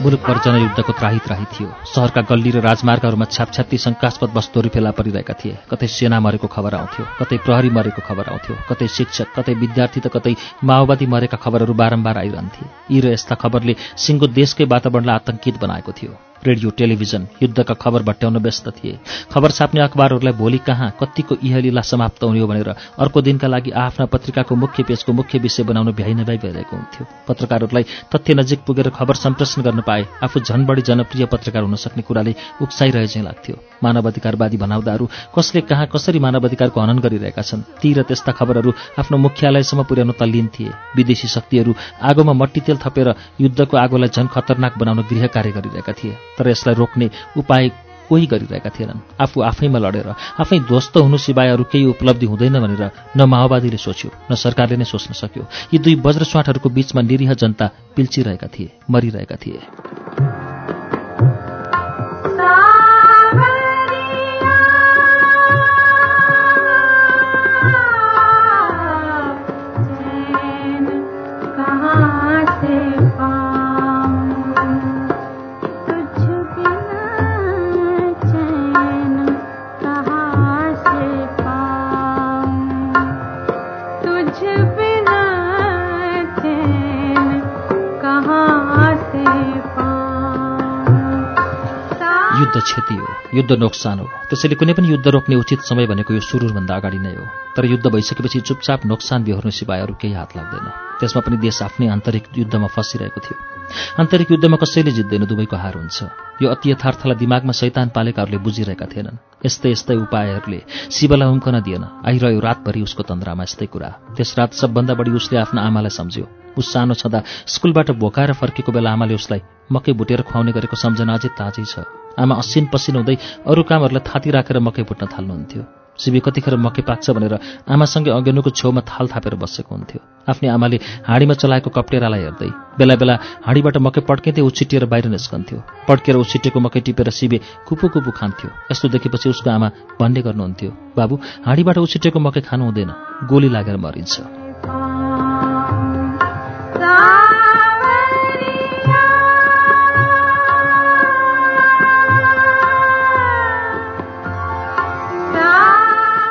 मुलुक जनयुद्धको त्राही त्राही थियो। सहरका गल्ली र राजमार्गहरूमा छ्यापछ्याप्ती शङ्कास्पद वस्तुहरू फेला परिरहेका थिए। कतै सेना मरेको खबर आउँथ्यो कतै प्रहरी मरेको खबर आउँथ्यो कतै शिक्षक कतै विद्यार्थी त कतै माओवादी मरेका खबरहरू बारम्बार आइरहन्थे। यी र यस्ता खबरले सिङ्गो देशकै वातावरणलाई आतंकित बनाएको थियो। रेडियो टेलिभिजन युद्धका खबर भट्याउन व्यस्त थिए। खबर छाप्ने अखबारहरूलाई भोलि कहाँ कतिको इहलीला समाप्त हुने हो भनेर अर्को दिनका लागि आफ्ना पत्रिकाको मुख्य पेजको मुख्य विषय बनाउन भ्याइ नभ्याइ भइरहेको हुन्थ्यो। पत्रकारहरूलाई तथ्य नजिक पुगेर खबर सम्प्रेषण गर्न पाए आफू झन बढी जनप्रिय पत्रकार हुन सक्ने कुराले उक्साइरहे चाहिँ लाग्थ्यो मानवाधिकारवादी भनाउँदाहरू कसले कहाँ कसरी मानवाधिकारको हनन गरिरहेका छन्? ती र त्यस्ता खबरहरू आफ्नो मुख्यालयसम्म पुर्याउन तल्लीन थिए। विदेशी शक्तिहरू आगोमा मट्टी तेल थपेर युद्धको आगोलाई झन खतरनाक बनाउन गृह कार्य गरिरहेका थिए। तर यसलाई रोक्ने उपाय कोही गरिरहेका थिएनन्। आफू आफैमा लडेर आफै ध्वस्त हुनु सिवाय अरू केही उपलब्धि हुँदैन भनेर न माओवादीले सोच्यो न सरकारले नै सोच्न सक्यो। यी दुई वज्रस्वाटहरूको बीचमा निरीह जनता पिल्चिरहेका थिए मरिरहेका थिए। युद्ध क्षति हो युद्ध नोक्सान हो। त्यसैले कुनै पनि युद्ध रोक्ने उचित समय भनेको यो सुरुभन्दा अगाडि नै हो। तर युद्ध भइसकेपछि चुपचाप नोक्सान बेहोर्नु सिवाय अरू केही हात लाग्दैन। त्यसमा पनि देश आफ्नै आन्तरिक युद्धमा फँसिरहेको थियो। आन्तरिक युद्धमा कसैले जित्दैन दुवैको हार हुन्छ। यो अति यथार्थलाई दिमागमा शैतान पालेकाहरूले बुझिरहेका थिएनन्। यस्तै यस्तै उपायहरूले शिवलाई उम्कन दिएन। आइरह्यो रातभरि उसको तन्द्रामा यस्तै कुरा। त्यस रात सबभन्दा बढी उसले आफ्नो आमालाई सम्झ्यो। ऊ सानो छँदा स्कुलबाट भोकाएर फर्केको बेला आमाले उसलाई मकै भुटेर खुवाउने गरेको सम्झना अझै ताजै छ। आमा असिन पसिन हुँदै अरू कामहरूलाई थाती राखेर मकै भुट्न थाल्नुहुन्थ्यो। शिवी कतिखेर मकै पाक्छ भनेर आमासँगै अघिनुको छेउमा थाल थापेर बसेको हुन्थ्यो। आफ्नै आमाले हाँडीमा चलाएको कप्टेरालाई हेर्दै बेला बेला हाँडीबाट मकै पड्किँदै उछिटिएर बाहिर निस्कन्थ्यो। पड्केर उछिटेको मकै टिपेर शिवे कुपु कुपु खान्थ्यो। यस्तो देखेपछि उसको आमा भन्ने गर्नुहुन्थ्यो बाबु हाँडीबाट उछिटेको मकै खानु हुँदैन गोली लागेर मरिन्छ।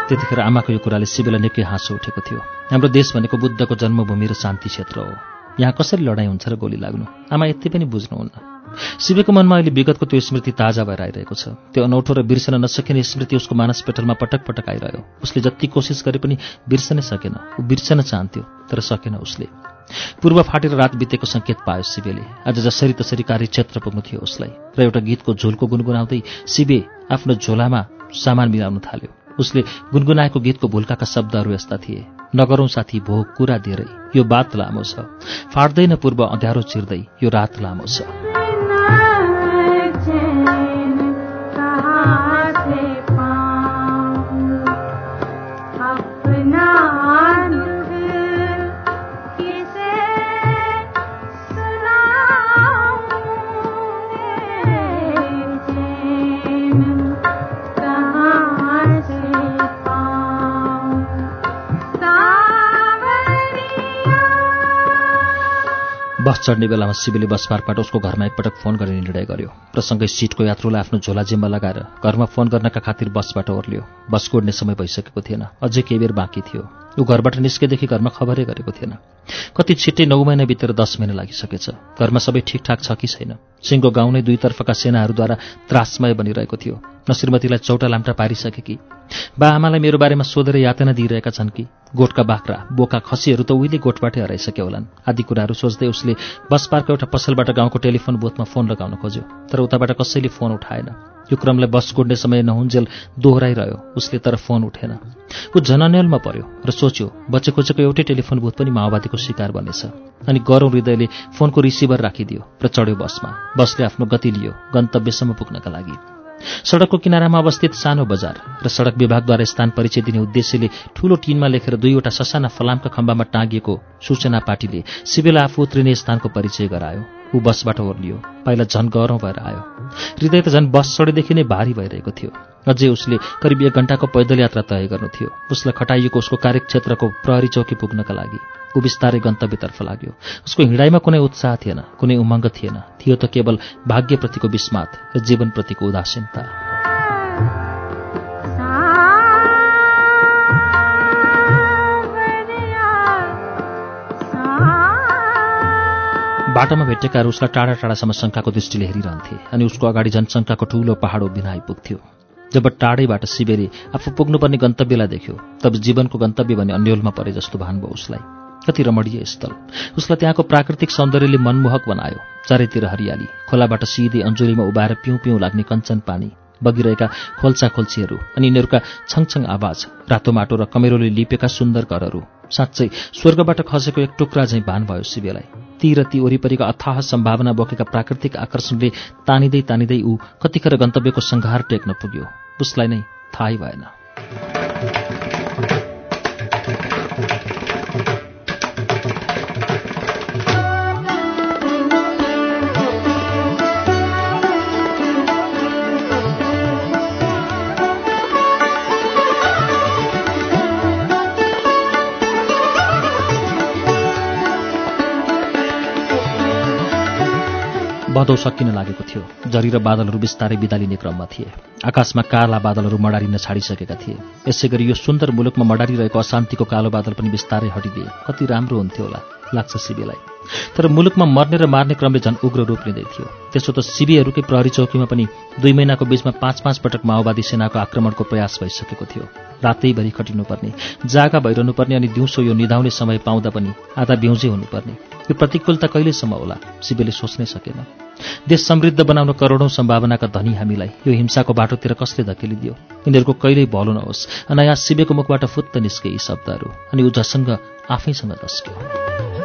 त्यतिखेर आमाको यो कुराले शिवलाई निकै हाँसो उठेको थियो। हाम्रो देश भनेको बुद्धको जन्मभूमि र शान्ति क्षेत्र हो। यहाँ कसरी लडाइँ हुन्छ र गोली लाग्नु? आमा यति पनि बुझ्नुहुन्न। शिवको मनमा अहिले विगतको त्यो स्मृति ताजा भएर आइरहेको छ। त्यो अनौठो र बिर्सन नसकिने स्मृति उसको मानस पेटलमा पटक पटक आइरह्यो। उसले जति कोसिस गरे पनि बिर्सनै सकेन। ऊ बिर्सन चाहन्थ्यो तर सकेन उसले। पूर्व फाटेर रात बितेको सङ्केत पायो शिवेले। आज जसरी तसरी कार्यक्षेत्र पुग्नु थियो उसलाई। र एउटा गीतको झोलको गुनगुनाउँदै शिवे आफ्नो झोलामा सामान मिलाउन थाल्यो। उसले गुनगुनाएको गीतको भुल्काका शब्दहरू यस्ता थिए। नगरौँ साथी भोग कुरा धेरै। यो बात लामो छ। फाट्दैन पूर्व अँध्यारो चिर्दै यो रात लामो छ। बस चढ्ने बेलामा शिवले बस पार्कबाट उसको घरमा एकपटक फोन गर्ने निर्णय गर्यो। र सँगै सिटको यात्रुलाई आफ्नो झोला जिम्मा लगाएर घरमा फोन गर्नका खातिर बसबाट ओर्ल्यो। बस कोड्ने समय भइसकेको थिएन। अझै केही बेर बाँकी थियो। ऊ घरबाट निस्केदेखि घरमा खबरै गरेको थिएन। कति छिट्टै नौ महिना बितेर दस महिना लागिसकेछ। घरमा सबै ठिकठाक छ कि छैन? सिंहको गाउँ नै दुईतर्फका सेनाहरूद्वारा त्रासमय बनिरहेको थियो। न श्रीमतीलाई चौटा लाम्टा पारिसके कि? बा आमालाई मेरो बारेमा सोधेर यातना दिइरहेका छन् कि? गोठका बाख्रा बोका खसीहरू त उहिले गोठबाटै हराइसके होलान्। आदि कुराहरू सोच्दै उसले बस पार्कको एउटा पसलबाट गाउँको टेलिफोन बुथमा फोन लगाउन खोज्यो। तर उताबाट कसैले फोन उठाएन। यो क्रमलाई बस कुड्ने समय नहुन्जेल दोहोऱ्याइरह्यो। उसले तर फोन उठेन। ऊ जनन्यलमा पर्यो र सोच्यो बचे खोजेको एउटै टेलिफोन बुथ पनि माओवादीको शिकार बनेछ अनि गरौँ हृदयले फोनको रिसिभर राखिदियो र चढ्यो बसमा। बसले आफ्नो गति लियो गन्तव्यसम्म पुग्नका लागि। सडकको किनारामा अवस्थित सानो बजार र सडक विभागद्वारा स्थान परिचय दिने उद्देश्यले ठूलो टिनमा लेखेर दुईवटा ससाना फलामका खम्बामा टाँगिएको सूचना पार्टीले शिविरलाई आफू उत्रिने स्थानको परिचय गरायो। ऊ बसबाट ओर्लियो। पाइला झन गरौँ भएर आयो। हृदय त झन् बस चढेदेखि नै भारी भइरहेको थियो। अझै उसले करिब एक घण्टाको पैदल यात्रा तय गर्नु थियो। उसलाई खटाइएको उसको कार्यक्षेत्रको प्रहरी चौकी पुग्नका लागि। ऊ बिस्तारै गन्तव्यतर्फ लाग्यो। उसको हिँडाइमा कुनै उत्साह थिएन कुनै उमङ्ग थिएन। थियो त केवल भाग्यप्रतिको विस्मात र जीवनप्रतिको उदासीनता। बाटोमा भेटेकाहरू उसलाई टाढा टाढासम्म शङ्काको दृष्टिले हेरिरहन्थे अनि उसको अगाडि जनसङ्ख्याको ठूलो पहाड उभिन आइपुग्थ्यो जब टाढैबाट शिवेरी आफू पुग्नुपर्ने गन्तव्यलाई देख्यो तब जीवनको गन्तव्य भने अन्यलमा परे जस्तो भान भयो उसलाई। कति रमणीय स्थल। उसलाई त्यहाँको प्राकृतिक सौन्दर्यले मनमोहक बनायो चारैतिर हरियाली खोलाबाट सिधै अञ्जुलीमा उभाएर पिउँ पिउँ लाग्ने कञ्चन पानी। बगिरहेका खोल्सा खोल्सीहरू अनि यिनीहरूका छङछङ आवाज रातो माटो र कमेरोले लिपेका सुन्दर घरहरू साँच्चै स्वर्गबाट खसेको एक टुक्रा झैँ भान भयो शिवेलाई। ती र ती वरिपरिका अथाह सम्भावना बोकेका प्राकृतिक आकर्षणले तानिँदै तानिँदै ऊ कतिखेर गन्तव्यको सङ्घार टेक्न पुग्यो। उसलाई नै थाहै भएन। भदौ सकिन लागेको थियो। जरी र बादलहरू बिस्तारै बिदा लिने क्रममा थिए। आकाशमा काला बादलहरू मडारिन छाडिसकेका थिए। यसै गरी यो सुन्दर मुलुकमा मडारिरहेको अशान्तिको कालो बादल पनि बिस्तारै हटिदिए। कति राम्रो हुन्थ्यो होला लाग्छ शिवेलाई तर मुलुकमा मर्ने र मार्ने क्रमले झन् उग्र रूप लिँदै थियो। त्यसो त शिविरहरूकै प्रहरी चौकीमा पनि दुई महिनाको बीचमा पाँच पाँच पटक माओवादी सेनाको आक्रमणको प्रयास भइसकेको थियो। रातैभरि खटिनुपर्ने जागा भइरहनुपर्ने अनि दिउँसो यो निधाउने समय पाउँदा पनि आधा बिउजे हुनुपर्ने। यो प्रतिकूलता कहिलेसम्म होला शिवले सोच्नै सकेन। देश समृद्ध बनाउन करोडौं सम्भावनाका धनी हामीलाई यो हिंसाको बाटोतिर कसले धकेलिदियो यिनीहरूको कहिल्यै भलो नहोस्। अनायास शिवेको मुखबाट फुत्त निस्के यी शब्दहरू अनि ऊ झसँग आफैसँग दस्क्यो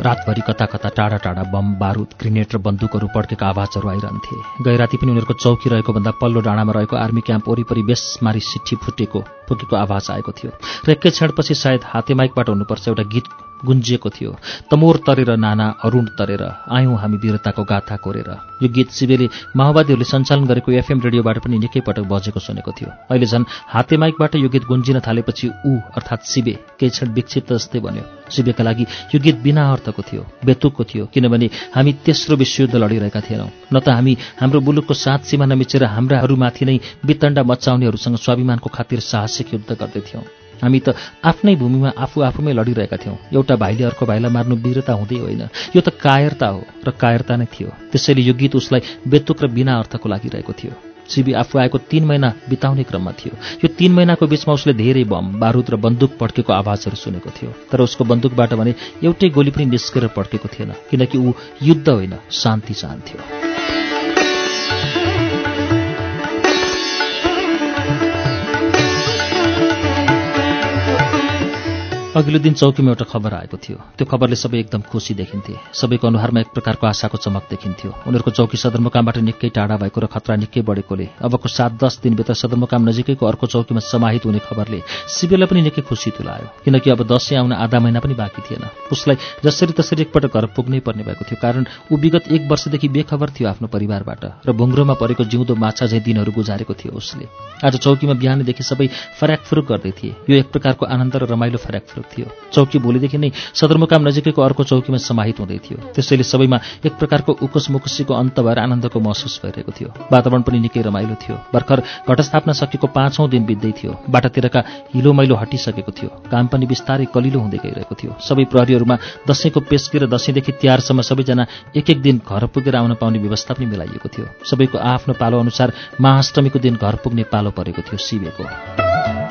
रातभरि कता कता टाढा टाढा बम बारुद ग्रेनेड र बन्दुकहरू पड्केका आवाजहरू आइरहन्थे। गैराती पनि उनीहरूको चौकी रहेको भन्दा पल्लो डाँडामा रहेको आर्मी क्याम्प वरिपरि बेसमारी सिट्ठी फुटेको फुकेको आवाज आएको थियो। र एकै क्षणपछि सायद हातेमाइकबाट हुनुपर्छ एउटा गीत गुन्जिएको थियो। तमोर तरेर नाना अरुण तरेर आयौँ हामी वीरताको गाथा कोरेर। यो गीत शिवेले माओवादीहरूले सञ्चालन गरेको एफएम रेडियोबाट पनि निकै पटक बजेको सुनेको थियो। अहिले झन् हातेमाइकबाट यो गीत गुन्जिन थालेपछि ऊ अर्थात् शिवे केही क्षण विक्षिप्त जस्तै बन्यो। शिवेका लागि यो गीत बिना अर्थको थियो बेतुकको थियो किनभने हामी तेस्रो विश्वयुद्ध लडिरहेका थिएनौँ। न त हामी हाम्रो मुलुकको सात सीमा नमिचेर हाम्राहरूमाथि नै वितण्डा मचाउनेहरूसँग स्वाभिमानको खातिर साहसिक युद्ध गर्दैथ्यौँ हामी त आफ्नै भूमिमा आफू आफूमै लडिरहेका थियौँ। एउटा भाइले अर्को भाइलाई मार्नु वीरता हुँदै होइन। यो त कायरता हो र कायरता नै थियो। त्यसैले यो गीत उसलाई बेतुक र बिना अर्थको लागिरहेको थियो। सिबी आफू आएको तीन महिना बिताउने क्रममा थियो। यो तीन महिनाको बिचमा उसले धेरै बम बारुद र बन्दुक पड्केको आवाजहरू सुनेको थियो। तर उसको बन्दुकबाट भने एउटै गोली पनि निस्केर पड्केको थिएन किनकि ऊ युद्ध होइन शान्ति चाहन्थ्यो। अघिल्लो दिन चौकीमा एउटा खबर आएको थियो। त्यो खबरले सबै एकदम खुसी देखिन्थे। सबैको अनुहारमा एक प्रकारको आशाको चमक देखिन्थ्यो। उनीहरूको चौकी सदरमुकामबाट निकै टाढा भएको र खतरा निकै बढेकोले अबको सात दस दिनभित्र सदरमुकाम नजिकैको अर्को चौकीमा समाहित हुने खबरले शिविरलाई पनि निकै खुसी तुलायो। किनकि अब दसैँ आउन आधा महिना पनि बाँकी थिएन। उसलाई जसरी तसरी एकपल्ट घर पुग्नै पर्ने भएको थियो कारण ऊ विगत एक वर्षदेखि बेखबर थियो आफ्नो परिवारबाट र भुङ्ग्रोमा परेको जिउँदो माछा झैँ दिनहरू गुजारेको थियो उसले। आज चौकीमा बिहानदेखि सबै फर्याकफुरुक गर्दै थिए। यो एक प्रकारको आनन्द र रमाइलो फर्याकफुरुक थियो। चौकी भोलिदेखि नै सदरमुकाम नजिकैको अर्को चौकीमा समाहित हुँदै थियो। त्यसैले सबैमा एक प्रकारको उकुस मुकुसीको अन्त भएर आनन्दको महसुस भइरहेको थियो। वातावरण पनि निकै रमाइलो थियो। भर्खर घटस्थापना सकेको पाँचौं दिन बित्दै थियो। बाटातिरका हिलो मैलो हटिसकेको थियो। काम पनि बिस्तारै कलिलो हुँदै गइरहेको थियो। सबै प्रहरीहरूमा दसैँको पेस्की र दसैँदेखि तिहारसम्म सबैजना एक एक दिन घर पुगेर आउन पाउने व्यवस्था पनि मिलाइएको थियो। सबैको आफ्नो पालो अनुसार महाअष्टमीको दिन घर पुग्ने पालो परेको थियो शिवेको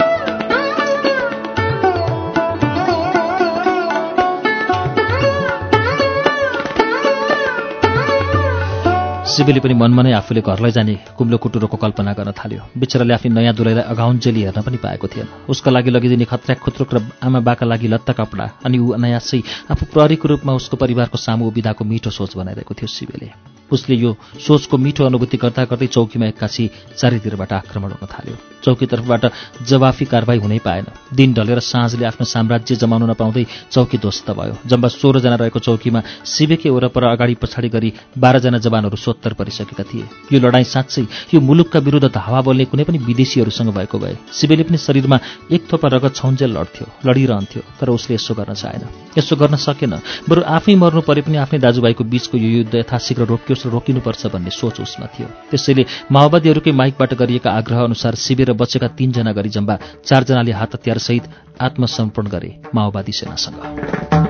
शिवेले पनि मनमा नै आफूले घरलाई जाने कुम्लो कुटुरोको कल्पना गर्न थाल्यो। बिचराले आफ्नो नयाँ दुलैलाई अघाउन्जेली हेर्न पनि पाएको थिएन। उसका लागि लगिदिने खत्र्याक खुत्रुक र आमा बाका लागि लत्ता कपडा अनि ऊ अनायासै आफू प्रहरीको रूपमा उसको परिवारको सामु उभिदाको मिठो सोच बनाइरहेको थियो शिवेले। उसले यो सोचको मिठो अनुभूति गर्दा गर्दै चौकीमा एक्कासी चारैतिरबाट आक्रमण हुन थाल्यो। चौकीतर्फबाट जवाफी कारवाही हुनै पाएन। दिन ढलेर साँझले आफ्नो साम्राज्य जमाउन नपाउँदै चौकी ध्वस्त भयो। जम्बा सोह्रजना रहेको चौकीमा शिवेकै वरपर अगाडि पछाडि गरी बाह्रजना जवानहरू सोत्तर परिसकेका थिए। यो लडाईँ साँच्चै यो मुलुकका विरुद्ध धावा बोल्ने कुनै पनि विदेशीहरूसँग भएको भए। शिवेले पनि शरीरमा एक थोपा रगत छौन्जेल लड्थ्यो लडिरहन्थ्यो तर उसले यसो गर्न चाहेन। यसो गर्न सकेन। बरु आफै मर्नु परे पनि आफ्नै दाजुभाइको बीचको यो युद्ध यथाशीघ्र रोकियोस् रोकिनुपर्छ भन्ने सोच उसमा थियो। त्यसैले माओवादीहरूकै माइकबाट गरिएका आग्रह अनुसार शिविर बचेका तीनजना गरी जम्बा चारजनाले हात हतियारसहित आत्मसमर्पण गरे माओवादी सेनासँग।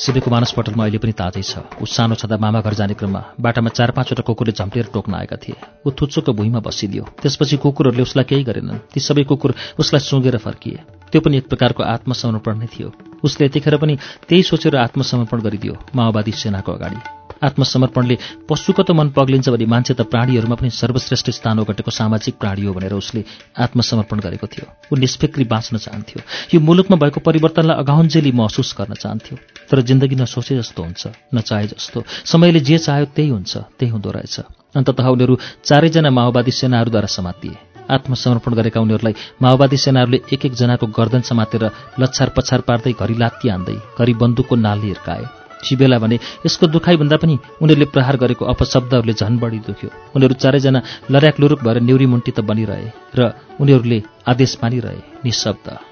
शिवेको मानसपटलमा अहिले पनि ताजै छ। ऊ सानो छँदा मामा घर जाने क्रममा बाटामा चार पाँचवटा कुकुरले झम्टेर टोक्न आएका थिए। ऊ थुच्चोको भुइँमा बसिदियो। त्यसपछि कुकुरहरूले उसलाई केही गरेनन्। ती सबै कुकुर उसलाई सुँगेर फर्किए। त्यो पनि एक प्रकारको आत्मसमर्पण नै थियो। उसले यतिखेर पनि त्यही सोचेर आत्मसमर्पण गरिदियो माओवादी सेनाको अगाडि। आत्मसमर्पणले पशुको त मन पग्लिन्छ भने मान्छे त प्राणीहरूमा पनि सर्वश्रेष्ठ स्थान ओगटेको सामाजिक प्राणी हो भनेर उसले आत्मसमर्पण गरेको थियो। ऊ निष्फिक्री बाँच्न चाहन्थ्यो। यो मुलुकमा भएको परिवर्तनलाई अगाउन्जेली महसुस गर्न चाहन्थ्यो। तर जिन्दगी नसोचे जस्तो हुन्छ नचाहे जस्तो। समयले जे चाह्यो त्यही हुन्छ त्यही हुँदो रहेछ। अन्ततः उनीहरू चारैजना माओवादी सेनाहरूद्वारा समातिए। आत्मसमर्पण गरेका उनीहरूलाई माओवादी सेनाहरूले एक एकजनाको गर्दन समातेर लच्छार पछार पार्दै घरि लात्ती हान्दै घरि बन्दुकको नालले हिर्काए। शिबेला भने यसको दुखाइभन्दा पनि उनीहरूले प्रहार गरेको अपशब्दहरूले झन् बढी दुख्यो। उनीहरू चारैजना लर्याक लुरुक भएर न्युरी मुन्टी त बनिरहे र उनीहरूले आदेश मानिरहे निशब्द।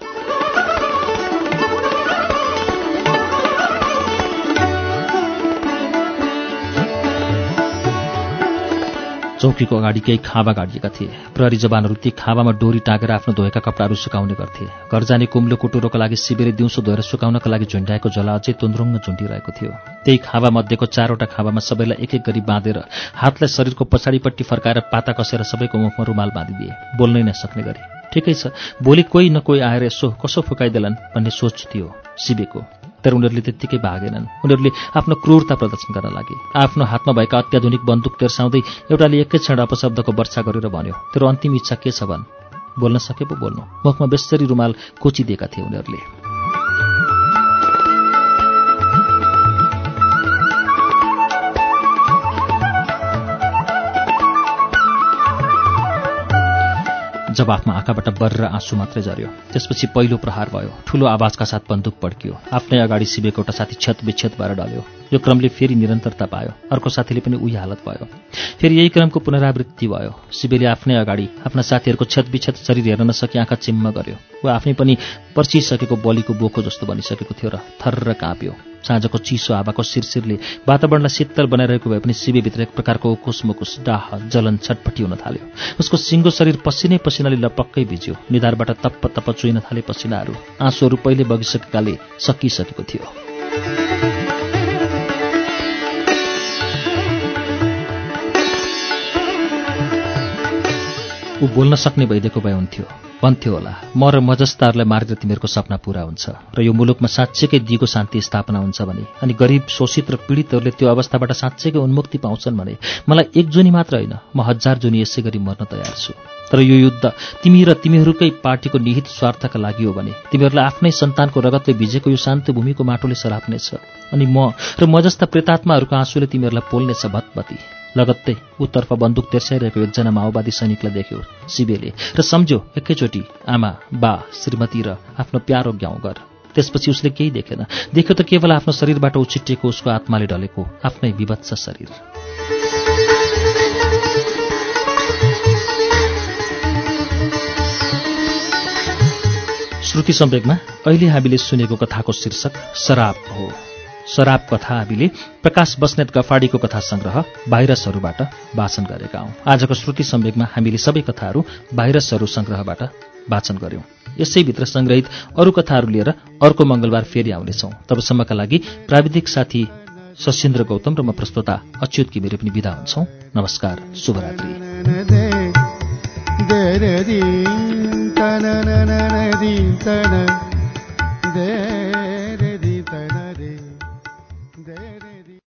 चौकीको अगाडि केही खाँबा गाडिएका थिए। प्रहरी जवानहरू ती खाँबामा डोरी टाँगेर आफ्नो धोएका कपडाहरू सुकाउने गर्थे। घर जाने कुम्लो कुटुरोको लागि शिविरे दिउँसो धोएर सुकाउनका लागि झुन्ड्याएको झोला अझै तुन्द्रुङ्ग झुन्डिरहेको थियो। त्यही खाँबा मध्येको चारवटा खाँबामा सबैलाई एक एक गरी बाँधेर हातलाई शरीरको पछाडिपट्टि फर्काएर पाता कसेर सबैको मुखमा रुमाल बाँधिदिए। बोल्नै नसक्ने गरी। ठिकै छ भोलि कोही न कोही आएर यसो कसो फुकाइदेलान् भन्ने सोच थियो शिवेको तर उनीहरूले त्यत्तिकै भागेनन्। उनीहरूले आफ्नो क्रूरता प्रदर्शन गर्न लागे आफ्नो हातमा भएका अत्याधुनिक बन्दुक तेर्साउँदै एउटाले एकै क्षण अपशब्दको वर्षा गरेर भन्यो तेरो अन्तिम इच्छा के छ भन्? बोल्न सके पो बोल्नु? मुखमा बेसरी रुमाल कोचिदिएका थिए उनीहरूले। जवाफमा आँखाबाट बर्र आँसु मात्रै झऱ्यो त्यसपछि पहिलो प्रहार भयो। ठूलो आवाजका साथ बन्दुक पड्कियो। आफ्नै अगाडि सिबेको एउटा साथी क्षत विक्षत भएर डल्यो। यो क्रमले फेरि निरन्तरता पायो। अर्को साथीले पनि उही हालत भयो। फेरि यही क्रमको पुनरावृत्ति भयो। शिवेले आफ्नै अगाडि आफ्ना साथीहरूको क्षत शरीर हेर्न नसकी आँखा चिम्म गर्यो। ऊ आफै पनि पर्चिसकेको बलीको बोको जस्तो बनिसकेको थियो र थर्र काँप्यो। साँझको चिसो हावाको शिरशिरले वातावरणलाई शीतल बनाइरहेको भए पनि शिवेभित्र एक प्रकारको उकुस मुकुस डाह जलन छटपटी हुन थाल्यो। उसको सिङ्गो शरीर पसिनै पसिनाले लपक्कै भिज्यो। निधारबाट तप्प तप्प चुइन थाले पसिनाहरू। आँसुहरू पहिले बगिसकेकाले सकिसकेको थियो। ऊ बोल्न सक्ने भइदिएको भए हुन्थ्यो। भन्थ्यो होला म र म जस्ताहरूलाई मारेर तिमीहरूको सपना पूरा हुन्छ र यो मुलुकमा साँच्चैकै दिगो शान्ति स्थापना हुन्छ भने अनि गरिब शोषित र पीडितहरूले त्यो अवस्थाबाट साँच्चैकै उन्मुक्ति पाउँछन् भने मलाई एक जुनी मात्र होइन म हजार जुनी यसै गरी मर्न तयार छु। तर यो युद्ध तिमी र तिमीहरूकै पार्टीको निहित स्वार्थका लागि हो भने तिमीहरूलाई आफ्नै सन्तानको रगतले भिजेको यो शान्त भूमिको माटोले सराप्नेछ अनि म र म जस्ता प्रेतात्माहरूको आँसुले तिमीहरूलाई पोल्नेछ भतपति लगत्तै उत्तर्फ बन्दुक तेर्साइरहेको एकजना माओवादी सैनिकलाई देख्यो शिवेले र सम्झ्यो एकैचोटि आमा बा श्रीमती र आफ्नो प्यारो गाउँघर त्यसपछि उसले केही देखेन। देख्यो त केवल आफ्नो शरीरबाट उछिटिएको उसको आत्माले ढलेको आफ्नै विभत्स शरीर। श्रुति सम्वेकमा अहिले हामीले सुनेको कथाको शीर्षक शराब हो। शराब कथा हामीले प्रकाश बस्नेत गफाडीको कथा संग्रह भाइरसहरूबाट वाचन गरेका हौं। आजको श्रुति सम्वेकमा हामीले सबै कथाहरू भाइरसहरू संग्रहबाट वाचन गर्यौं। यसैभित्र संग्रहित अरू कथाहरू लिएर अर्को मंगलबार फेरि आउनेछौं। तबसम्मका लागि प्राविधिक साथी सशिन्द्र गौतम र म प्रस्तोता अच्युत किमिरे पनि विदा हुन्छौं। नमस्कार शुभरात्री।